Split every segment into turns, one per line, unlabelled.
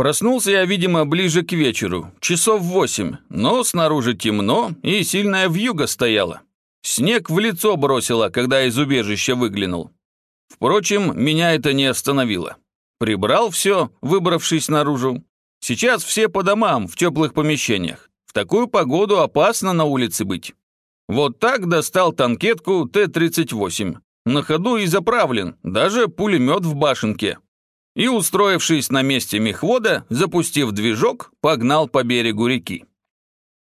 Проснулся я, видимо, ближе к вечеру, часов восемь, но снаружи темно и сильная вьюга стояла. Снег в лицо бросило, когда из убежища выглянул. Впрочем, меня это не остановило. Прибрал все, выбравшись наружу. Сейчас все по домам, в теплых помещениях. В такую погоду опасно на улице быть. Вот так достал танкетку Т-38. На ходу и заправлен, даже пулемет в башенке. И, устроившись на месте мехвода, запустив движок, погнал по берегу реки.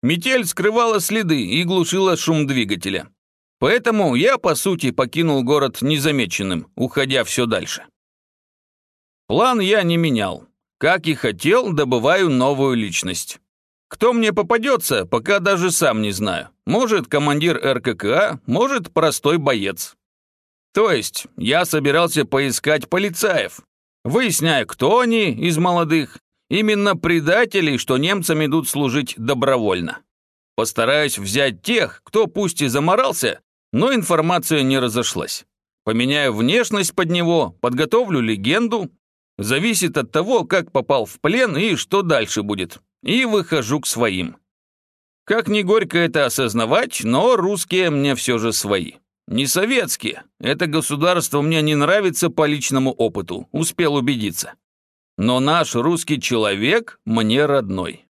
Метель скрывала следы и глушила шум двигателя. Поэтому я, по сути, покинул город незамеченным, уходя все дальше. План я не менял. Как и хотел, добываю новую личность. Кто мне попадется, пока даже сам не знаю. Может, командир РККА, может, простой боец. То есть, я собирался поискать полицаев, выясняя, кто они из молодых, именно предателей, что немцам идут служить добровольно. Постараюсь взять тех, кто пусть и заморался, но информация не разошлась. Поменяю внешность под него, подготовлю легенду. Зависит от того, как попал в плен и что дальше будет. И выхожу к своим. Как не горько это осознавать, но русские мне все же свои. Не советские. Это государство мне не нравится по личному опыту, успел убедиться. Но наш русский человек мне родной.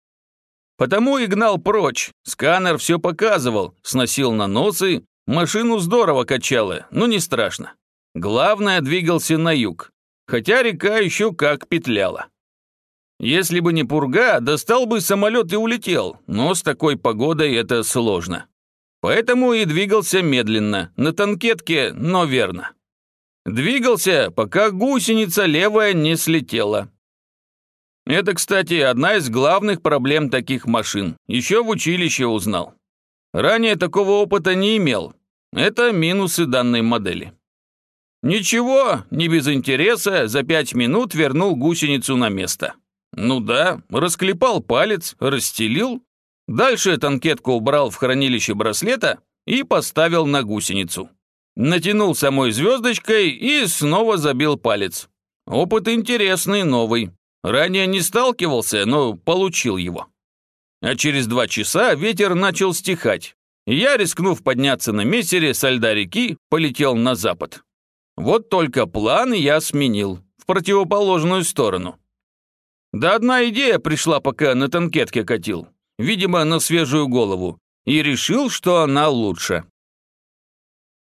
Потому и гнал прочь. Сканер все показывал, сносил наносы, Машину здорово качало, но не страшно. Главное, двигался на юг, хотя река еще как петляла. Если бы не пурга, достал бы самолет и улетел, но с такой погодой это сложно. Поэтому и двигался медленно, на танкетке, но верно. Двигался, пока гусеница левая не слетела. Это, кстати, одна из главных проблем таких машин. Еще в училище узнал. Ранее такого опыта не имел. Это минусы данной модели. Ничего, не без интереса, за пять минут вернул гусеницу на место. Ну да, расклепал палец, расстелил. Дальше танкетку убрал в хранилище браслета и поставил на гусеницу. Натянул самой звездочкой и снова забил палец. Опыт интересный, новый. Ранее не сталкивался, но получил его. А через два часа ветер начал стихать. Я, рискнув подняться на мессере со льда реки, полетел на запад. Вот только план я сменил, в противоположную сторону. Да одна идея пришла, пока на танкетке катил, видимо, на свежую голову, и решил, что она лучше.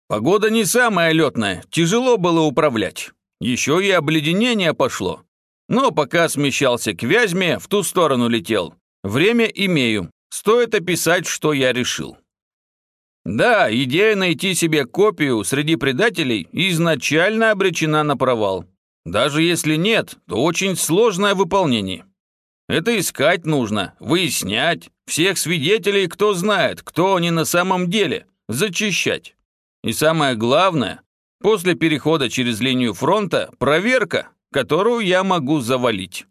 Погода не самая летная, тяжело было управлять. Еще и обледенение пошло. Но пока смещался к Вязьме, в ту сторону летел, Время имею. Стоит описать, что я решил. Да, идея найти себе копию среди предателей изначально обречена на провал. Даже если нет, то очень сложное выполнение. Это искать нужно, выяснять, всех свидетелей, кто знает, кто они на самом деле, зачищать. И самое главное, после перехода через линию фронта, проверка, которую я могу завалить.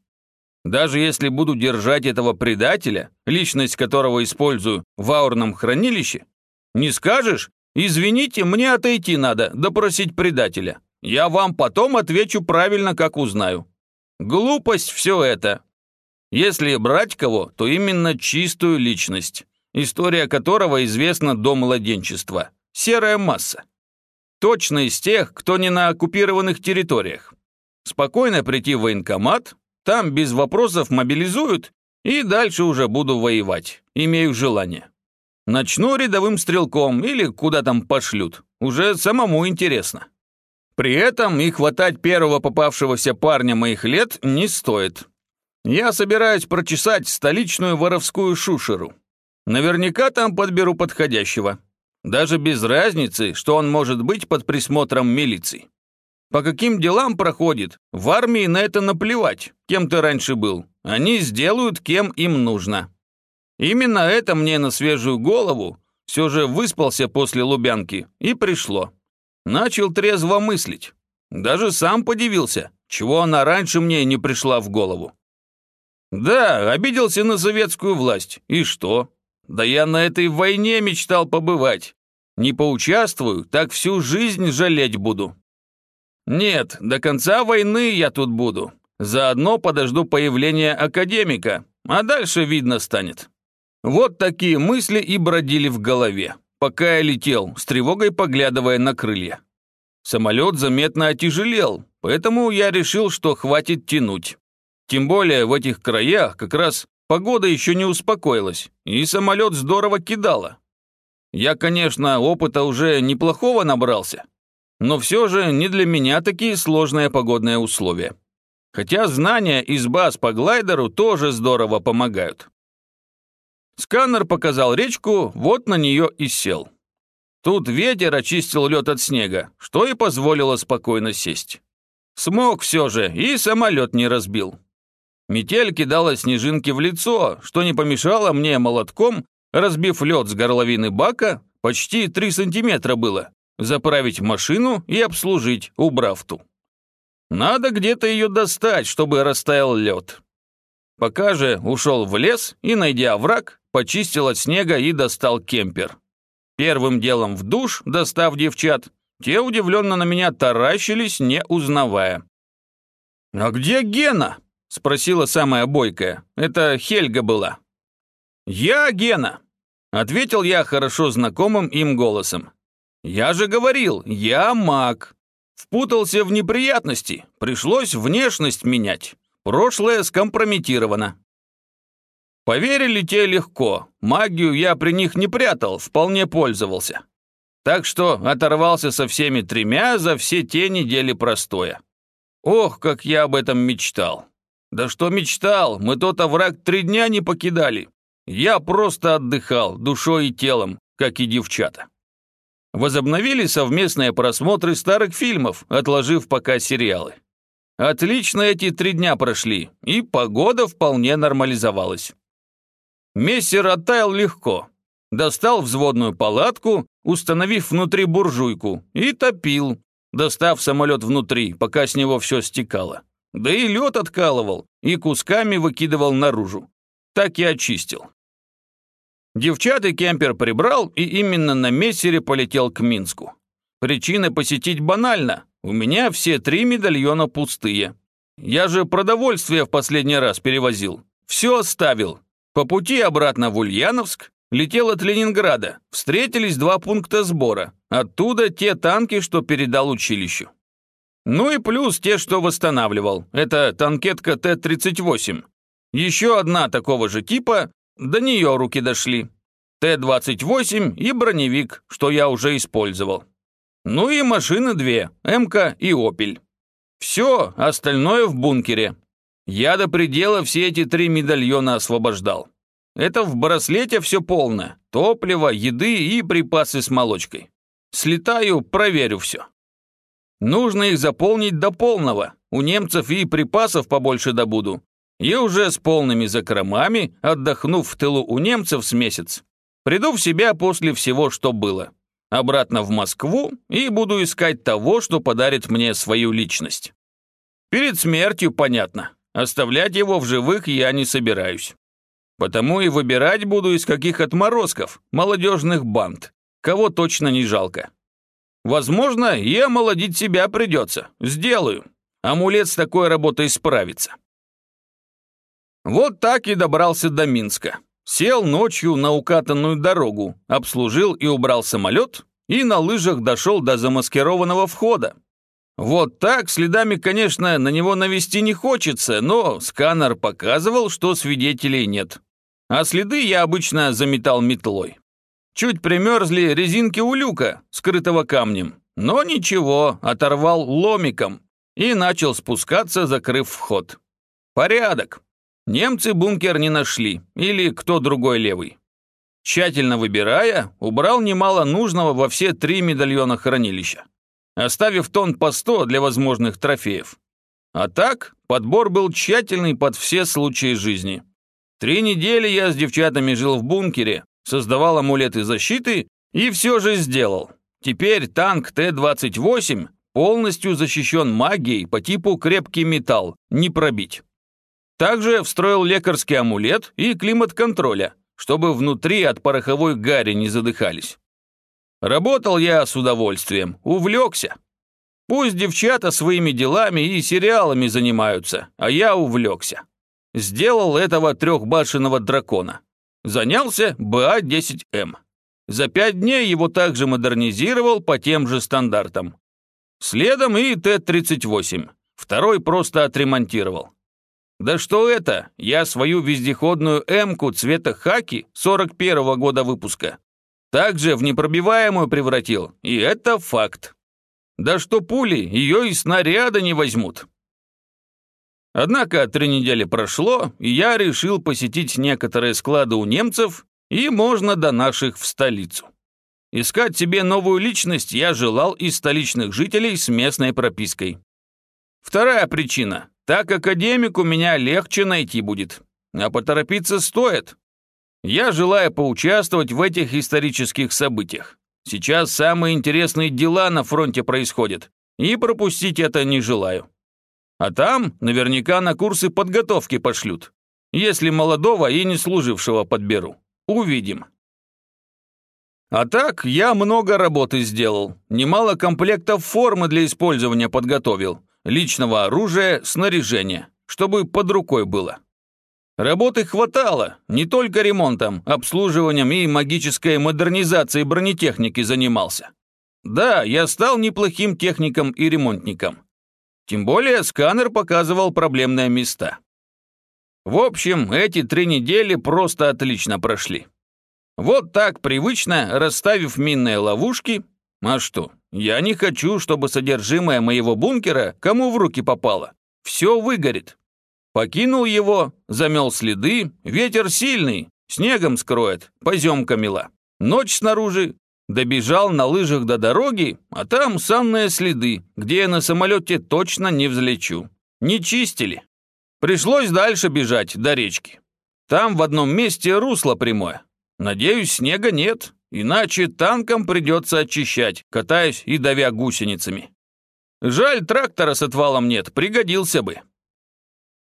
Даже если буду держать этого предателя, личность которого использую в аурном хранилище, не скажешь, извините, мне отойти надо, допросить предателя. Я вам потом отвечу правильно, как узнаю. Глупость все это. Если брать кого, то именно чистую личность, история которого известна до младенчества. Серая масса. Точно из тех, кто не на оккупированных территориях. Спокойно прийти в военкомат, там без вопросов мобилизуют, и дальше уже буду воевать. Имею желание. Начну рядовым стрелком или куда там пошлют. Уже самому интересно. При этом и хватать первого попавшегося парня моих лет не стоит. Я собираюсь прочесать столичную воровскую шушеру. Наверняка там подберу подходящего. Даже без разницы, что он может быть под присмотром милиции. По каким делам проходит? В армии на это наплевать, кем ты раньше был. Они сделают, кем им нужно. Именно это мне на свежую голову, все же выспался после Лубянки, и пришло. Начал трезво мыслить. Даже сам подивился, чего она раньше мне не пришла в голову. Да, обиделся на советскую власть. И что? Да я на этой войне мечтал побывать. Не поучаствую, так всю жизнь жалеть буду. Нет, до конца войны я тут буду. Заодно подожду появления академика, а дальше видно станет. Вот такие мысли и бродили в голове, пока я летел, с тревогой поглядывая на крылья. Самолет заметно отяжелел, поэтому я решил, что хватит тянуть. Тем более в этих краях как раз погода еще не успокоилась, и самолет здорово кидало. Я, конечно, опыта уже неплохого набрался, но все же не для меня такие сложные погодные условия. Хотя знания из баз по глайдеру тоже здорово помогают. Сканер показал речку, вот на нее и сел. Тут ветер очистил лед от снега, что и позволило спокойно сесть. Смог все же, и самолет не разбил. Метель кидала снежинки в лицо, что не помешало мне молотком, разбив лед с горловины бака, почти 3 сантиметра было, заправить машину и обслужить, убрав ту. Надо где-то ее достать, чтобы растаял лед. Пока же ушел в лес и, найдя враг, почистил от снега и достал кемпер. Первым делом в душ, достав девчат, те удивленно на меня таращились, не узнавая. «А где Гена?» — спросила самая бойкая. Это Хельга была. «Я Гена», — ответил я хорошо знакомым им голосом. «Я же говорил, я маг. Впутался в неприятности, пришлось внешность менять. Прошлое скомпрометировано. Поверили те легко, магию я при них не прятал, вполне пользовался. Так что оторвался со всеми тремя за все те недели простоя. Ох, как я об этом мечтал. Да что мечтал, мы тот овраг три дня не покидали. Я просто отдыхал душой и телом, как и девчата. Возобновили совместные просмотры старых фильмов, отложив пока сериалы. Отлично эти три дня прошли, и погода вполне нормализовалась. Мессер оттаял легко. Достал взводную палатку, установив внутри буржуйку, и топил, достав самолет внутри, пока с него все стекало. Да и лед откалывал, и кусками выкидывал наружу. Так и очистил. Девчат и кемпер прибрал и именно на мессере полетел к Минску. Причина посетить банальна. У меня все три медальона пустые. Я же продовольствие в последний раз перевозил. Все оставил. По пути обратно в Ульяновск летел от Ленинграда. Встретились два пункта сбора. Оттуда те танки, что передал училищу. Ну и плюс те, что восстанавливал. Это танкетка Т-38. Еще одна такого же типа до нее руки дошли. Т-28 и броневик, что я уже использовал. Ну и машины две, МК и Опель. Все, остальное в бункере. Я до предела все эти три медальона освобождал. Это в браслете все полное. Топливо, еды и припасы с молочкой. Слетаю, проверю все. Нужно их заполнить до полного. У немцев и припасов побольше добуду. И уже с полными закромами, отдохнув в тылу у немцев с месяц, приду в себя после всего, что было. Обратно в Москву и буду искать того, что подарит мне свою личность. Перед смертью, понятно. Оставлять его в живых я не собираюсь. Потому и выбирать буду из каких отморозков, молодежных банд, кого точно не жалко. Возможно, и омолодить себя придется. Сделаю. Амулет с такой работой справится. Вот так и добрался до Минска. Сел ночью на укатанную дорогу, обслужил и убрал самолет, и на лыжах дошел до замаскированного входа. Вот так, следами, конечно, на него навести не хочется, но сканер показывал, что свидетелей нет. А следы я обычно заметал метлой. Чуть примерзли резинки у люка, скрытого камнем, но ничего, оторвал ломиком и начал спускаться, закрыв вход. Порядок. Немцы бункер не нашли, или кто другой левый. Тщательно выбирая, убрал немало нужного во все три медальона хранилища, оставив тон по сто для возможных трофеев. А так, подбор был тщательный под все случаи жизни. Три недели я с девчатами жил в бункере, создавал амулеты защиты и все же сделал. Теперь танк Т-28 полностью защищен магией по типу крепкий металл, не пробить. Также встроил лекарский амулет и климат контроля, чтобы внутри от пороховой гари не задыхались. Работал я с удовольствием, увлекся. Пусть девчата своими делами и сериалами занимаются, а я увлекся. Сделал этого трехбашенного дракона. Занялся БА-10М. За пять дней его также модернизировал по тем же стандартам. Следом и Т-38. Второй просто отремонтировал. Да что это, я свою вездеходную М-ку цвета хаки 41-го года выпуска также в непробиваемую превратил, и это факт. Да что пули, ее и снаряда не возьмут. Однако три недели прошло, и я решил посетить некоторые склады у немцев, и можно до наших в столицу. Искать себе новую личность я желал из столичных жителей с местной пропиской. Вторая причина. Так академику меня легче найти будет. А поторопиться стоит. Я желаю поучаствовать в этих исторических событиях. Сейчас самые интересные дела на фронте происходят, и пропустить это не желаю. А там наверняка на курсы подготовки пошлют, если молодого и не служившего подберу. Увидим. А так, я много работы сделал, немало комплектов формы для использования подготовил, личного оружия, снаряжения, чтобы под рукой было. Работы хватало, не только ремонтом, обслуживанием и магической модернизацией бронетехники занимался. Да, я стал неплохим техником и ремонтником. Тем более сканер показывал проблемные места. В общем, эти три недели просто отлично прошли. Вот так привычно, расставив минные ловушки. А что, я не хочу, чтобы содержимое моего бункера кому в руки попало. Все выгорит. Покинул его, замел следы, ветер сильный, снегом скроет, поземка мила. Ночь снаружи, добежал на лыжах до дороги, а там санные следы, где я на самолете точно не взлечу. Не чистили. Пришлось дальше бежать до речки. Там в одном месте русло прямое. Надеюсь, снега нет, иначе танкам придется очищать, катаясь и давя гусеницами. Жаль, трактора с отвалом нет, пригодился бы.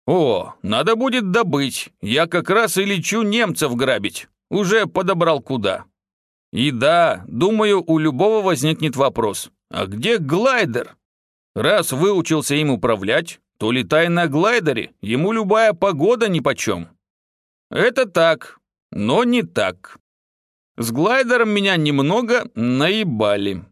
«О, надо будет добыть. Я как раз и лечу немцев грабить. Уже подобрал куда». И да, думаю, у любого возникнет вопрос. А где глайдер? Раз выучился им управлять, то летай на глайдере, ему любая погода нипочем. Это так, но не так. С глайдером меня немного наебали.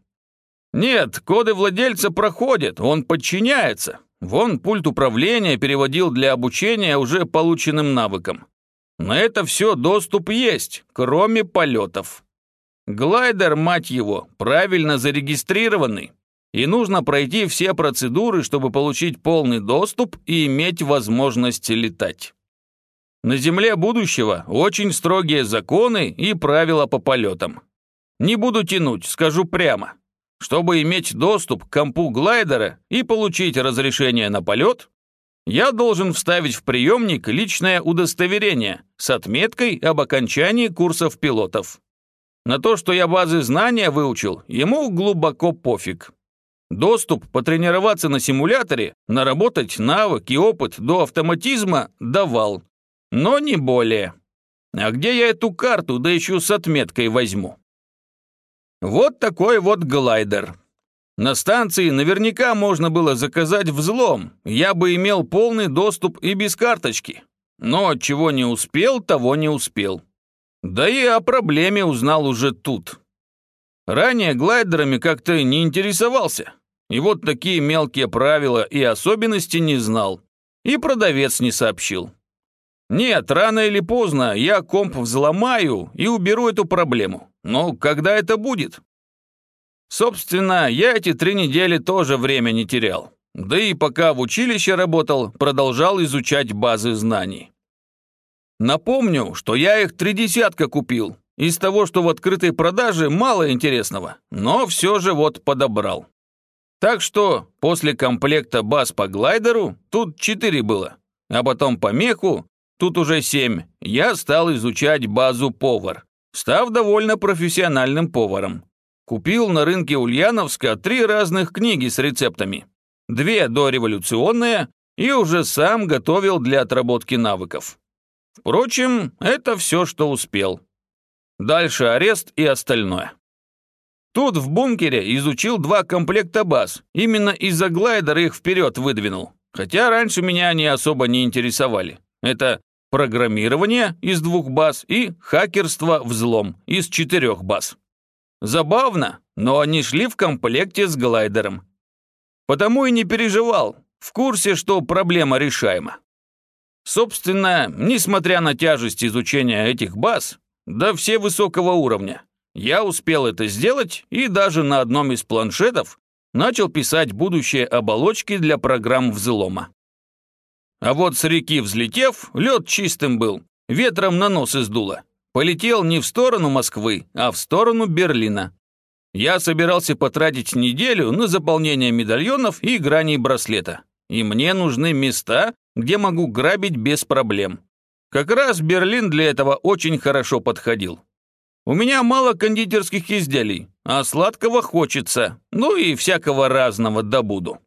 Нет, коды владельца проходят, он подчиняется, Вон пульт управления переводил для обучения уже полученным навыкам. На это все доступ есть, кроме полетов. Глайдер, мать его, правильно зарегистрированный. И нужно пройти все процедуры, чтобы получить полный доступ и иметь возможность летать. На Земле будущего очень строгие законы и правила по полетам. Не буду тянуть, скажу прямо. Чтобы иметь доступ к компу глайдера и получить разрешение на полет, я должен вставить в приемник личное удостоверение с отметкой об окончании курсов пилотов. На то, что я базы знания выучил, ему глубоко пофиг. Доступ потренироваться на симуляторе, наработать навык и опыт до автоматизма давал, но не более. А где я эту карту, да еще с отметкой возьму? Вот такой вот глайдер. На станции наверняка можно было заказать взлом, я бы имел полный доступ и без карточки. Но чего не успел, того не успел. Да и о проблеме узнал уже тут. Ранее глайдерами как-то не интересовался. И вот такие мелкие правила и особенности не знал. И продавец не сообщил. Нет, рано или поздно я комп взломаю и уберу эту проблему. Но когда это будет? Собственно, я эти три недели тоже время не терял. Да и пока в училище работал, продолжал изучать базы знаний. Напомню, что я их три десятка купил. Из того, что в открытой продаже, мало интересного, но все же вот подобрал. Так что после комплекта баз по глайдеру тут четыре было, а потом по меху, тут уже семь, я стал изучать базу повар став довольно профессиональным поваром. Купил на рынке Ульяновска три разных книги с рецептами. Две дореволюционные и уже сам готовил для отработки навыков. Впрочем, это все, что успел. Дальше арест и остальное. Тут в бункере изучил два комплекта баз. Именно из-за глайдера их вперед выдвинул. Хотя раньше меня они особо не интересовали. Это программирование из двух баз и хакерство-взлом из четырех баз. Забавно, но они шли в комплекте с глайдером. Потому и не переживал, в курсе, что проблема решаема. Собственно, несмотря на тяжесть изучения этих баз, да все высокого уровня, я успел это сделать и даже на одном из планшетов начал писать будущие оболочки для программ взлома. А вот с реки взлетев, лед чистым был, ветром на нос издуло. Полетел не в сторону Москвы, а в сторону Берлина. Я собирался потратить неделю на заполнение медальонов и граней браслета. И мне нужны места, где могу грабить без проблем. Как раз Берлин для этого очень хорошо подходил. У меня мало кондитерских изделий, а сладкого хочется, ну и всякого разного добуду.